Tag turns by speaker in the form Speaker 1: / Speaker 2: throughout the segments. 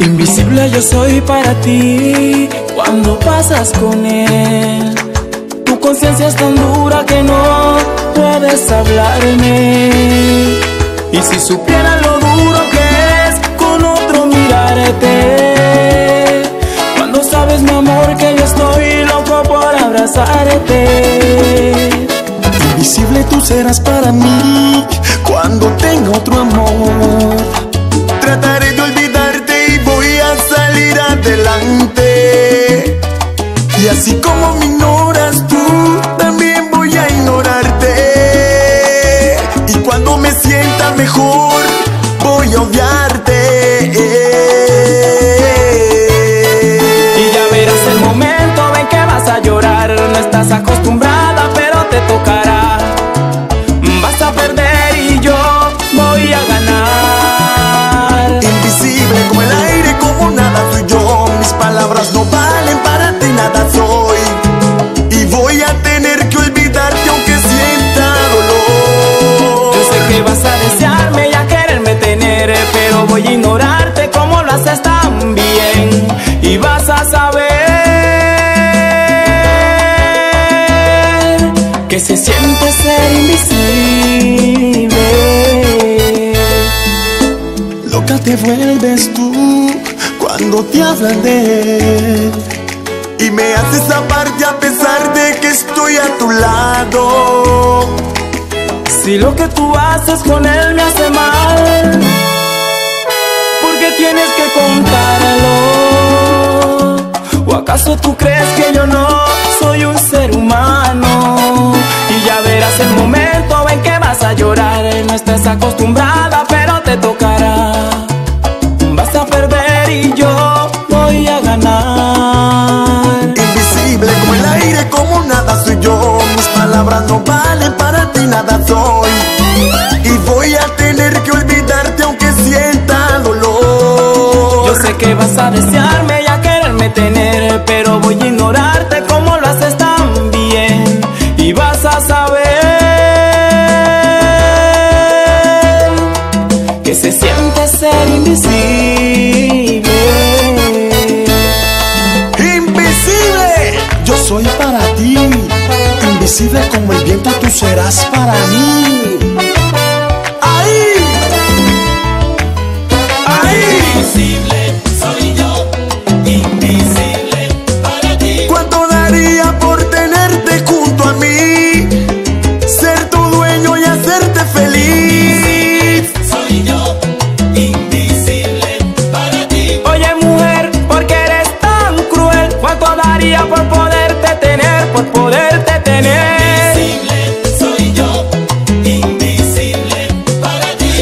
Speaker 1: Invisible yo soy para ti cuando pasas con él. Tu conciencia es tan dura que no puedes hablarme. Y si supiera lo duro que es con otro mirarte.
Speaker 2: Invisible tú serás para mí cuando tenga otro amor. Trataré de olvidarte y voy a salir adelante. Y así como me ignoras tú, también voy a ignorarte. Y cuando me sienta mejor, voy a odiarte.
Speaker 1: Se siente ser invisible.
Speaker 2: Loca te vuelves tú cuando te hablan de él. Y me haces aparte a pesar de que estoy a tu lado.
Speaker 1: Si lo que tú haces con él me hace mal, porque tienes que contarlo? ¿O acaso tú crees que yo no soy un ser humano? Acostumbrada, pero te tocará. Vas a perder y yo voy a ganar.
Speaker 2: Invisible como el aire, como nada soy yo. Mis palabras no valen para ti, nada soy. Y voy a tener que olvidarte aunque sienta dolor.
Speaker 1: Yo sé que vas a desearme y a quererme tener, pero voy que se siente ser invisible.
Speaker 2: Invisible, yo soy para ti. Invisible como el viento, tú serás para mí.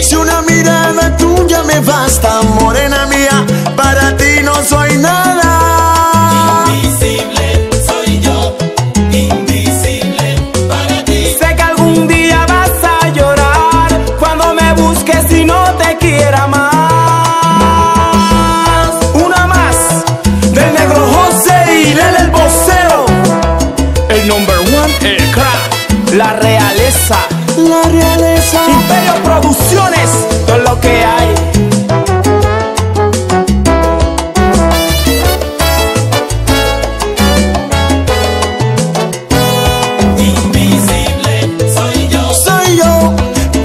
Speaker 2: Si una mirada tuya me basta, morena mía, para ti no soy nada.
Speaker 3: Invisible soy yo, invisible para ti.
Speaker 1: Sé que algún día vas a llorar cuando me busques y no te quiera más. Una más del negro José y Lele el vocero. El number one, el crack, la realeza,
Speaker 2: La realeza.
Speaker 1: Imperio Producciones, todo lo que hay.
Speaker 3: Invisible soy yo,
Speaker 2: Soy yo.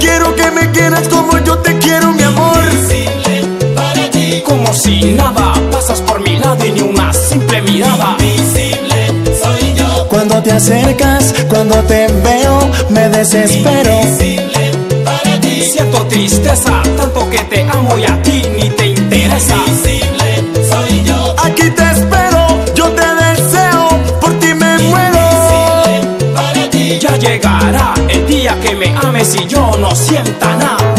Speaker 2: Quiero que me quieras como yo te quiero, mi amor.
Speaker 3: invisible para ti.
Speaker 1: Como si nada, pasas por mi lado y ni una simple mirada.
Speaker 3: Invisible soy yo,
Speaker 2: Cuando te acercas, cuando te veo, me desespero.
Speaker 3: invisible.
Speaker 1: Siento tristeza, tanto que te amo y a ti ni te interesa.
Speaker 3: Invisible soy yo,
Speaker 2: Aquí te espero, yo te deseo, por ti me muero.
Speaker 3: invisible para ti.
Speaker 1: Ya llegará el día que me ames y yo no sienta nada.